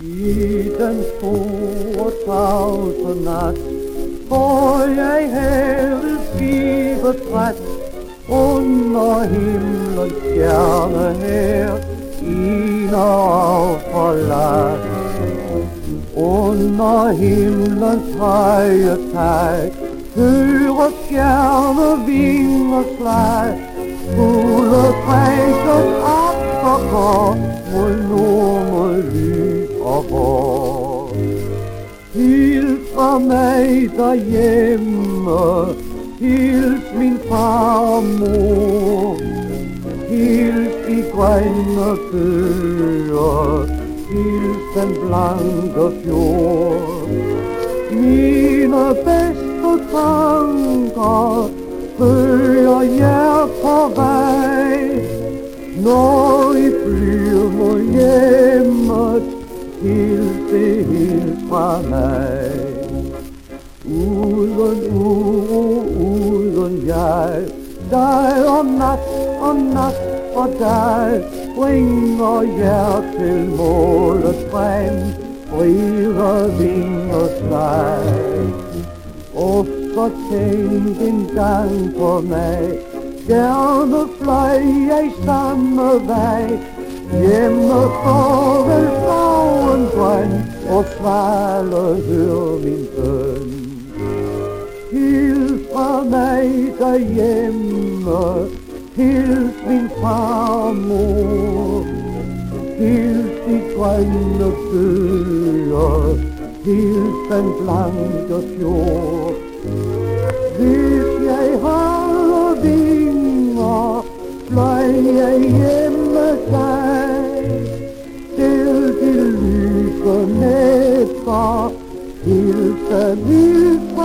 I den store tavse nat hvor jeg havde havet skibetræt Under himlens stjerne her En og forladt. Under himlens høje tag Hører stjerne vinger slag. Fugle trækkes Hilf for mig derhjemme. Hilf min far og mor. Hilf de grønne bøger. Hilf den blanke fjord. Mine bedste tanker Fører jer på vej. Når fra mig Uden uro, uden jeg dig og nat og nat og dig, Bringer jer til målet frem Friere vinger sig. Og så tænk en gang på mig Gerne fløj jeg samme vej Hjemme for vel farven grøn Og svale hør min bøn Hils fra mig derhjemme Hils min far og mor Hils de grønne bøger Hils den blanke fjord. Hvis jeg har vinger Fløj jeg hjemme Hilfe, Hilfe.